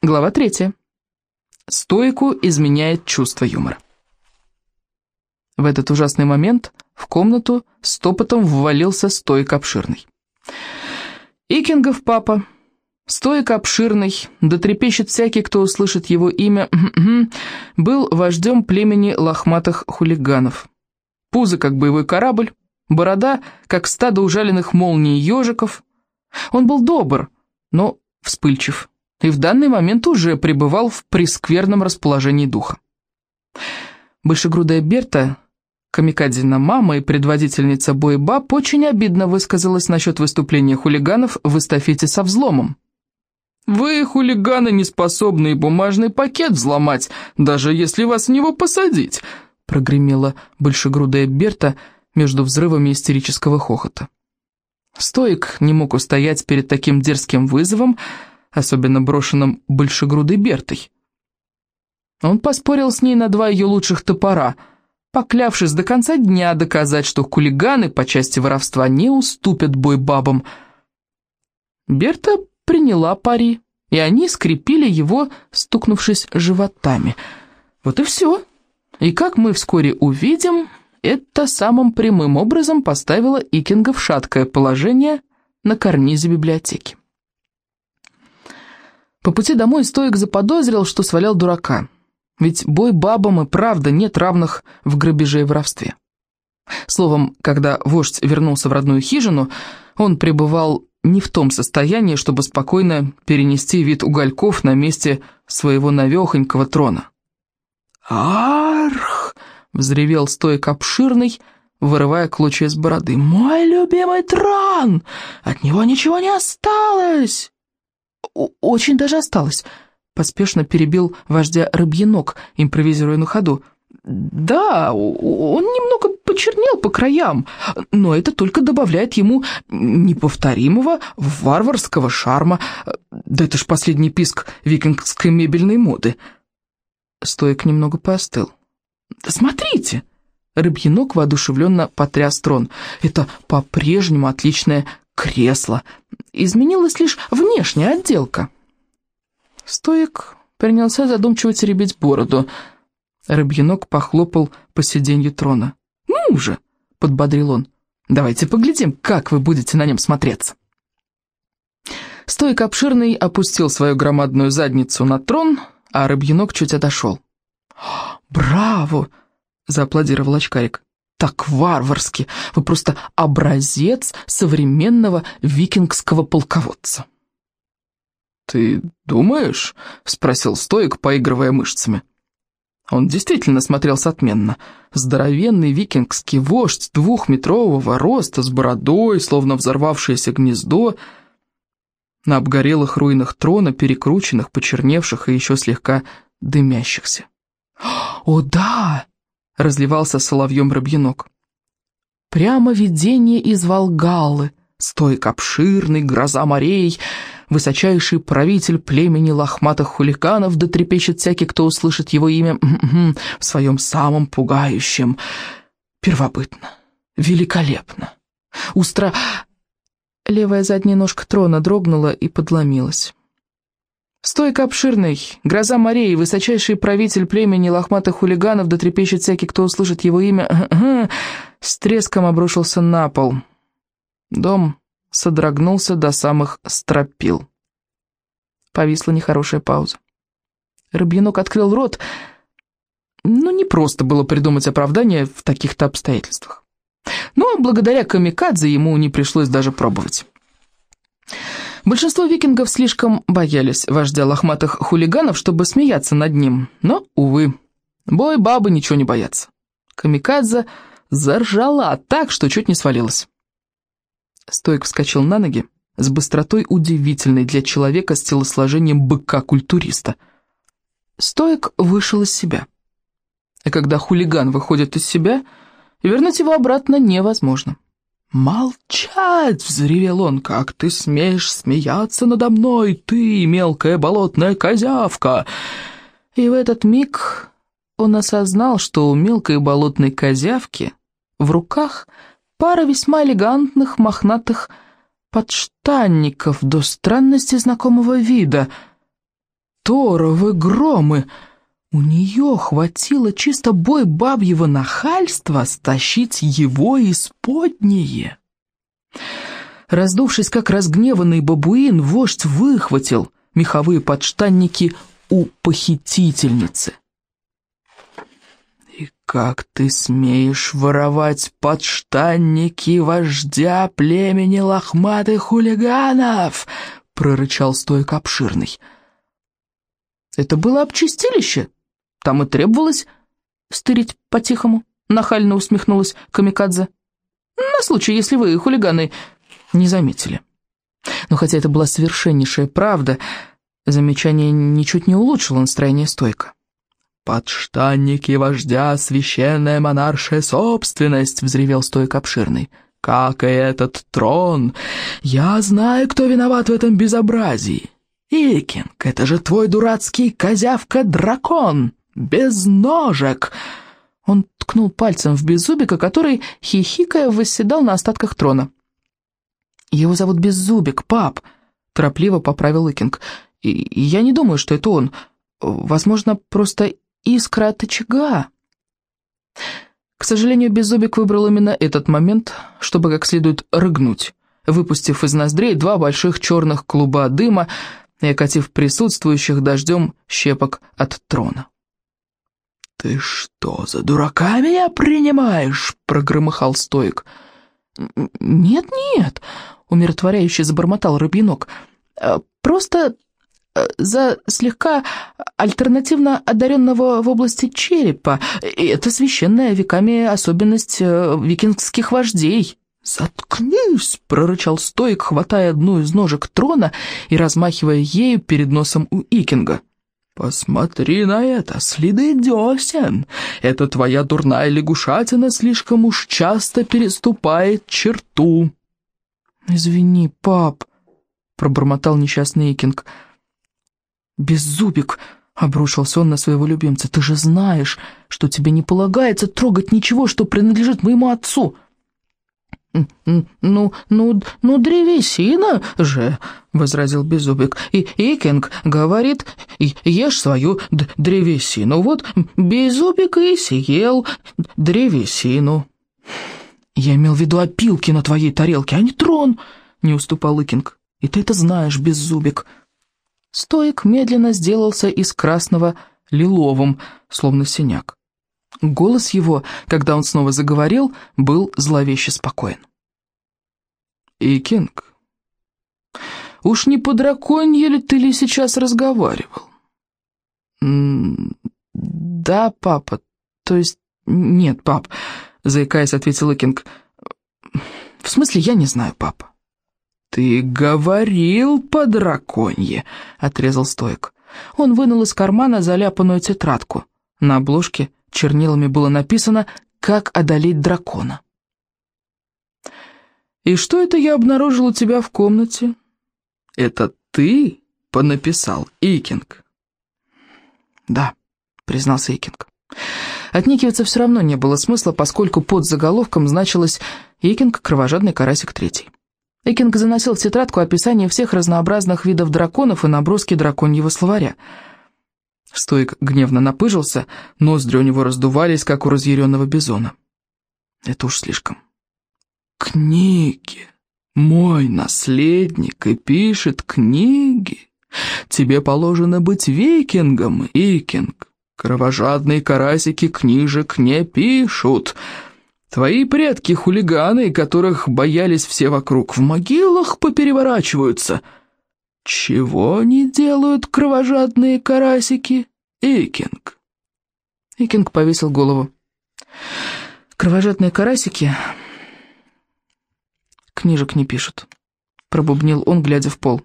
Глава третья. Стойку изменяет чувство юмора. В этот ужасный момент в комнату стопотом ввалился стойк обширный. Икингов папа, стойк обширный, да трепещет всякий, кто услышит его имя, был вождем племени лохматых хулиганов. Пузо, как боевой корабль, борода, как стадо ужаленных молний ежиков. Он был добр, но вспыльчив и в данный момент уже пребывал в прескверном расположении духа. Большегрудая Берта, камикадзина мама и предводительница боебаб, очень обидно высказалась насчет выступления хулиганов в эстафете со взломом. «Вы, хулиганы, не способны бумажный пакет взломать, даже если вас в него посадить», прогремела большегрудая Берта между взрывами истерического хохота. Стоик не мог устоять перед таким дерзким вызовом, особенно брошенным большегрудой Бертой. Он поспорил с ней на два ее лучших топора, поклявшись до конца дня доказать, что хулиганы по части воровства не уступят бой бабам. Берта приняла пари, и они скрепили его, стукнувшись животами. Вот и все. И как мы вскоре увидим, это самым прямым образом поставило Икинга в шаткое положение на карнизе библиотеки. По пути домой Стоик заподозрил, что свалял дурака. Ведь бой бабам и правда нет равных в грабеже и воровстве. Словом, когда вождь вернулся в родную хижину, он пребывал не в том состоянии, чтобы спокойно перенести вид угольков на месте своего навехонького трона. «Арх!» — взревел Стоик обширный, вырывая клочья из бороды. «Мой любимый трон! От него ничего не осталось!» «Очень даже осталось», — поспешно перебил вождя Рыбьенок, импровизируя на ходу. «Да, он немного почернел по краям, но это только добавляет ему неповторимого варварского шарма. Да это ж последний писк викингской мебельной моды». Стоек немного поостыл. «Смотрите!» Рыбьенок воодушевленно потряс трон. «Это по-прежнему отличное кресло. Изменилась лишь внешняя отделка. Стоик принялся задумчиво теребить бороду. Рыбьенок похлопал по сиденью трона. «Ну же!» — подбодрил он. «Давайте поглядим, как вы будете на нем смотреться». Стоик обширный опустил свою громадную задницу на трон, а рыбьенок чуть отошел. «Браво!» — зааплодировал очкарик так варварски. Вы просто образец современного викингского полководца». «Ты думаешь?» — спросил стоик, поигрывая мышцами. Он действительно смотрелся отменно. Здоровенный викингский вождь двухметрового роста, с бородой, словно взорвавшееся гнездо, на обгорелых руинах трона, перекрученных, почерневших и еще слегка дымящихся. «О, да!» Разливался соловьем рабьянок. Прямо видение из Волгалы, стойк обширный, гроза морей, высочайший правитель племени лохматых хулиганов, да трепещет всякий, кто услышит его имя в своем самом пугающем. Первобытно, великолепно. Устра... Левая задняя ножка трона дрогнула и подломилась. Стойка обширный, гроза морей, высочайший правитель племени лохматых хулиганов, да трепещет всякий, кто услышит его имя, с треском обрушился на пол. Дом содрогнулся до самых стропил. Повисла нехорошая пауза. Рыбьянок открыл рот, но не просто было придумать оправдание в таких-то обстоятельствах. Но благодаря камикадзе ему не пришлось даже пробовать. Большинство викингов слишком боялись вождя лохматых хулиганов, чтобы смеяться над ним. Но, увы, бой бабы ничего не боятся. Камикадзе заржала так, что чуть не свалилась. Стойк вскочил на ноги с быстротой удивительной для человека с телосложением быка-культуриста. Стоик вышел из себя. И когда хулиган выходит из себя, вернуть его обратно невозможно. «Молчать!» — взревел он. «Как ты смеешь смеяться надо мной, ты, мелкая болотная козявка!» И в этот миг он осознал, что у мелкой болотной козявки в руках пара весьма элегантных мохнатых подштанников до странности знакомого вида. Торовы громы! У нее хватило чисто бой бабьего нахальства стащить его из подние. Раздувшись, как разгневанный бабуин, вождь выхватил меховые подштанники у похитительницы. «И как ты смеешь воровать подштанники вождя племени лохматых хулиганов?» — прорычал стойк обширный. «Это было обчистилище. Там и требовалось стырить по-тихому», — нахально усмехнулась Камикадзе. «На случай, если вы, хулиганы, не заметили». Но хотя это была совершеннейшая правда, замечание ничуть не улучшило настроение стойка. «Подштанники вождя, священная монаршая собственность!» — взревел стойк обширный. «Как и этот трон! Я знаю, кто виноват в этом безобразии! Икинг, это же твой дурацкий козявка-дракон! Без ножек!» Он ткнул пальцем в беззубика, который, хихикая, восседал на остатках трона. «Его зовут Беззубик, пап», — торопливо поправил Икинг. «Я не думаю, что это он. Возможно, просто искра от очага». К сожалению, Беззубик выбрал именно этот момент, чтобы как следует рыгнуть, выпустив из ноздрей два больших черных клуба дыма и окатив присутствующих дождем щепок от трона. «Ты что, за дурака меня принимаешь?» — прогромыхал стоик. «Нет-нет», — умиротворяюще забормотал рыбьянок, «э, «просто э, за слегка альтернативно одаренного в области черепа. Это священная веками особенность э, викингских вождей». «Заткнись!» — прорычал стоик, хватая одну из ножек трона и размахивая ею перед носом у Икинга. «Посмотри на это, следы десен. Эта твоя дурная лягушатина слишком уж часто переступает черту». «Извини, пап», — пробормотал несчастный Икинг. «Беззубик», — обрушился он на своего любимца, — «ты же знаешь, что тебе не полагается трогать ничего, что принадлежит моему отцу». «Ну, ну, ну, древесина же», — возразил Беззубик. «И Икинг говорит, ешь свою древесину. Вот Беззубик и съел древесину». «Я имел в виду опилки на твоей тарелке, а не трон», — не уступал Икинг. «И ты это знаешь, Беззубик». Стоик медленно сделался из красного лиловым, словно синяк. Голос его, когда он снова заговорил, был зловеще спокоен. «И, Кинг, уж не по драконье ли ты ли сейчас разговаривал?» «Да, папа, то есть нет, пап», — заикаясь, ответил Кинг. «В смысле, я не знаю, папа». «Ты говорил по драконье», — отрезал Стоик. Он вынул из кармана заляпанную тетрадку. На обложке чернилами было написано «Как одолеть дракона». «И что это я обнаружил у тебя в комнате?» «Это ты понаписал, Икинг?» «Да», — признался Икинг. Отникиваться все равно не было смысла, поскольку под заголовком значилось «Икинг, кровожадный карасик третий». Икинг заносил в тетрадку описание всех разнообразных видов драконов и наброски драконьего словаря — Стоик гневно напыжился, ноздри у него раздувались, как у разъяренного бизона. Это уж слишком. «Книги! Мой наследник и пишет книги! Тебе положено быть викингом, Икинг! Кровожадные карасики книжек не пишут!» Твои предки хулиганы, которых боялись все вокруг, в могилах попереворачиваются. «Чего не делают кровожадные карасики, Икинг?» Икинг повесил голову. «Кровожадные карасики книжек не пишут», — пробубнил он, глядя в пол.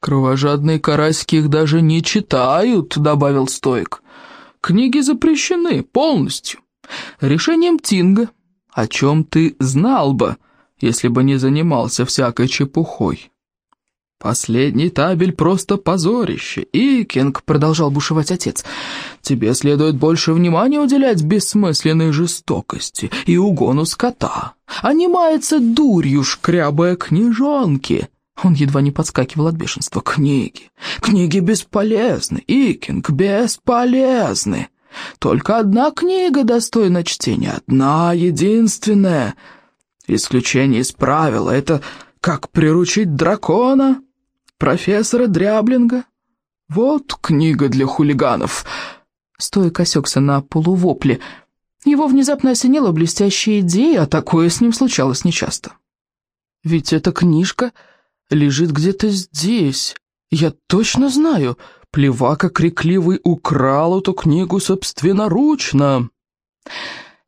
«Кровожадные карасики их даже не читают», — добавил Стоик. «Книги запрещены полностью. Решением Тинга, о чем ты знал бы, если бы не занимался всякой чепухой». «Последний табель просто позорище. Икинг», — продолжал бушевать отец, — «тебе следует больше внимания уделять бессмысленной жестокости и угону скота, а не мается дурью шкрябая книжонки. Он едва не подскакивал от бешенства. «Книги! Книги бесполезны! Икинг, бесполезны! Только одна книга достойна чтения, одна, единственная. Исключение из правила — это как приручить дракона профессора Дряблинга. Вот книга для хулиганов!» Стоя осекся на полувопле. Его внезапно осенила блестящая идея, а такое с ним случалось нечасто. «Ведь эта книжка лежит где-то здесь. Я точно знаю. Плевака крикливый украл эту книгу собственноручно».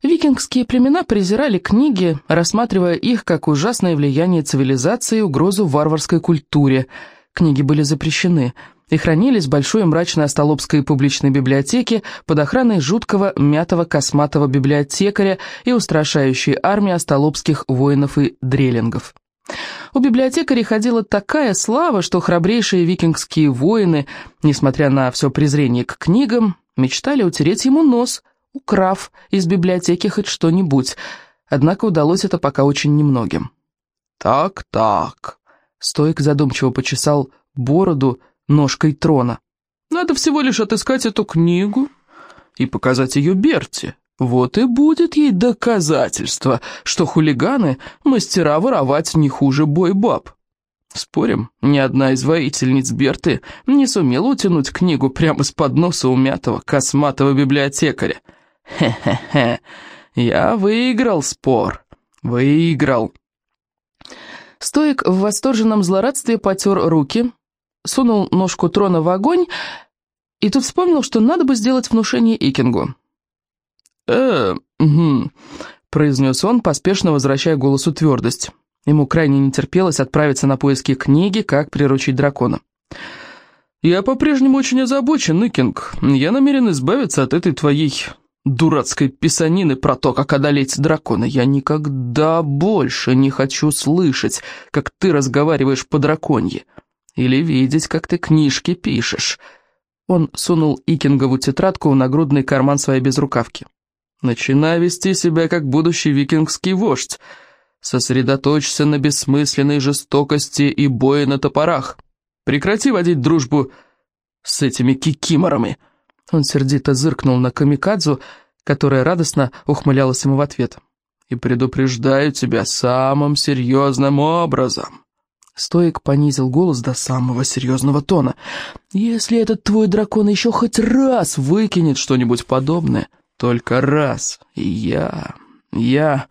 Викингские племена презирали книги, рассматривая их как ужасное влияние цивилизации и угрозу варварской культуре. Книги были запрещены и хранились в большой мрачной остолопской публичной библиотеке под охраной жуткого мятого косматого библиотекаря и устрашающей армии остолопских воинов и дрелингов. У библиотекаря ходила такая слава, что храбрейшие викингские воины, несмотря на все презрение к книгам, мечтали утереть ему нос, украв из библиотеки хоть что-нибудь, однако удалось это пока очень немногим. «Так-так», — Стоик задумчиво почесал бороду ножкой трона. «Надо всего лишь отыскать эту книгу и показать ее Берти. Вот и будет ей доказательство, что хулиганы — мастера воровать не хуже бой-баб. Спорим, ни одна из воительниц Берты не сумела утянуть книгу прямо с-под носа умятого косматого библиотекаря. Хе-хе-хе, я выиграл спор, выиграл. Стоик в восторженном злорадстве потер руки, сунул ножку трона в огонь и тут вспомнил, что надо бы сделать внушение Икингу. «Э, угу», — произнес он, поспешно возвращая голосу твердость. Ему крайне не терпелось отправиться на поиски книги «Как приручить дракона». «Я по-прежнему очень озабочен, Икинг. Я намерен избавиться от этой твоей дурацкой писанины про то, как одолеть дракона. Я никогда больше не хочу слышать, как ты разговариваешь по-драконье, или видеть, как ты книжки пишешь». Он сунул Икингову тетрадку в нагрудный карман своей безрукавки. Начинай вести себя как будущий викингский вождь. Сосредоточься на бессмысленной жестокости и бое на топорах. Прекрати водить дружбу с этими кикиморами. Он сердито зыркнул на Камикадзу, которая радостно ухмылялась ему в ответ. «И предупреждаю тебя самым серьезным образом». Стоик понизил голос до самого серьезного тона. «Если этот твой дракон еще хоть раз выкинет что-нибудь подобное, только раз. И я... я...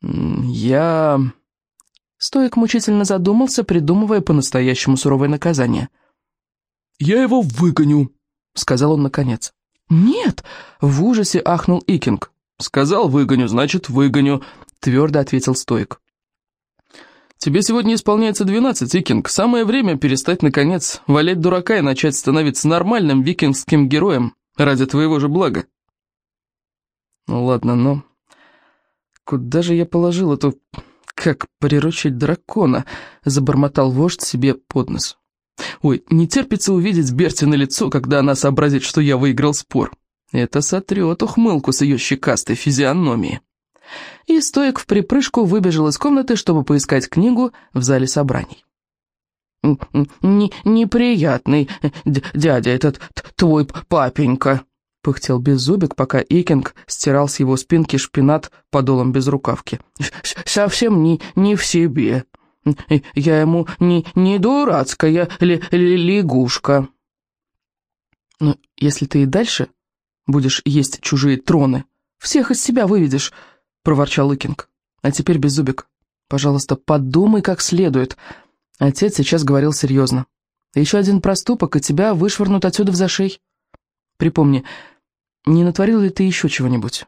я...» Стоик мучительно задумался, придумывая по-настоящему суровое наказание. «Я его выгоню», — сказал он наконец. «Нет!» — в ужасе ахнул Икинг. «Сказал выгоню, значит выгоню», — твердо ответил Стоик. «Тебе сегодня исполняется двенадцать, Икинг. Самое время перестать, наконец, валять дурака и начать становиться нормальным викингским героем ради твоего же блага». Ну ладно, но... Куда же я положил эту... Как приручить дракона? Забормотал вождь себе под нос. Ой, не терпится увидеть Берти на лицо, когда она сообразит, что я выиграл спор. Это сотрет ухмылку с ее щекастой физиономии. И стоек в припрыжку выбежал из комнаты, чтобы поискать книгу в зале собраний. Н «Неприятный дядя этот твой папенька», — пыхтел Беззубик, пока Икинг стирал с его спинки шпинат подолом безрукавки. «Совсем не, не в себе. Я ему не, не дурацкая ли, ли, лягушка». «Ну, если ты и дальше будешь есть чужие троны, всех из себя выведешь», — проворчал Икинг. «А теперь, Беззубик, пожалуйста, подумай как следует». Отец сейчас говорил серьезно. «Еще один проступок, и тебя вышвырнут отсюда в зашей». Припомни, не натворил ли ты еще чего-нибудь?»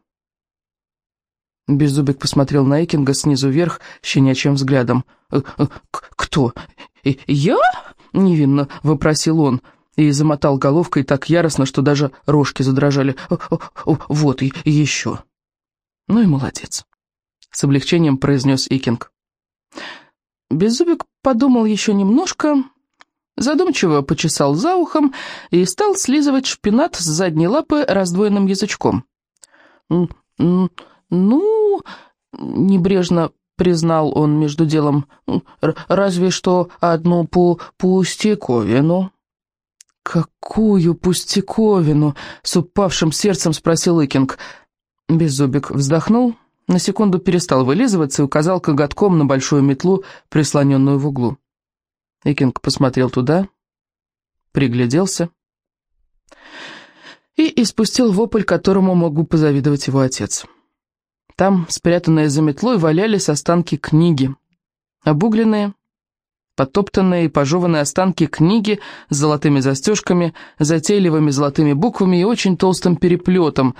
Беззубик посмотрел на Экинга снизу вверх щенячьим взглядом. «Э, э, «Кто? Я?» — невинно вопросил он и замотал головкой так яростно, что даже рожки задрожали. «Э, «Вот и еще». «Ну и молодец», — с облегчением произнес Икинг. Беззубик подумал еще немножко, задумчиво почесал за ухом и стал слизывать шпинат с задней лапы раздвоенным язычком. «Ну...» — небрежно признал он между делом, — «разве что одну пу пустяковину». «Какую пустяковину?» — с упавшим сердцем спросил Икинг. Беззубик вздохнул, на секунду перестал вылизываться и указал коготком на большую метлу, прислоненную в углу. Икинг посмотрел туда, пригляделся и испустил вопль, которому мог бы позавидовать его отец. Там, спрятанные за метлой, валялись останки книги. Обугленные, потоптанные и пожеванные останки книги с золотыми застежками, затейливыми золотыми буквами и очень толстым переплетом,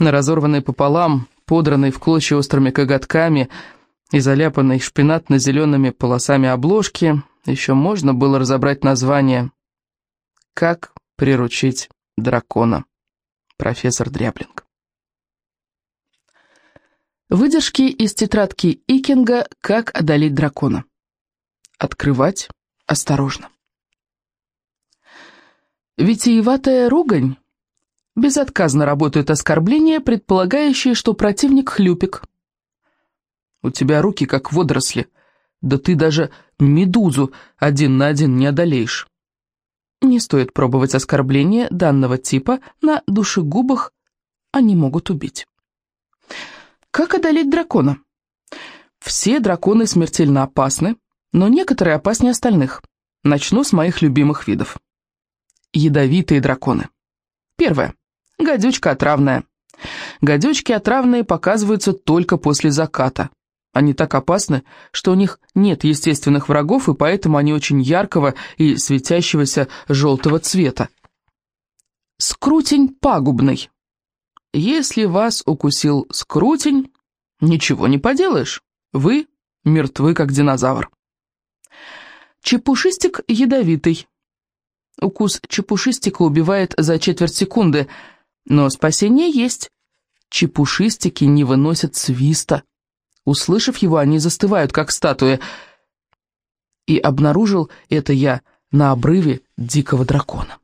на разорванной пополам, подранной в клочья острыми коготками и заляпанной шпинатно-зелеными полосами обложки, еще можно было разобрать название «Как приручить дракона» профессор Дряблинг. Выдержки из тетрадки Икинга «Как одолеть дракона». Открывать осторожно. Витиеватая ругань. Безотказно работают оскорбления, предполагающие, что противник хлюпик. У тебя руки как водоросли, да ты даже медузу один на один не одолеешь. Не стоит пробовать оскорбления данного типа на душегубах, они могут убить. Как одолеть дракона? Все драконы смертельно опасны, но некоторые опаснее остальных. Начну с моих любимых видов. Ядовитые драконы. Первое. Гадючка отравная. Гадючки отравные показываются только после заката. Они так опасны, что у них нет естественных врагов, и поэтому они очень яркого и светящегося желтого цвета. Скрутень пагубный. Если вас укусил скрутень, ничего не поделаешь, вы мертвы, как динозавр. Чепушистик ядовитый. Укус чепушистика убивает за четверть секунды, но спасение есть. Чепушистики не выносят свиста. Услышав его, они застывают, как статуи. И обнаружил это я на обрыве дикого дракона.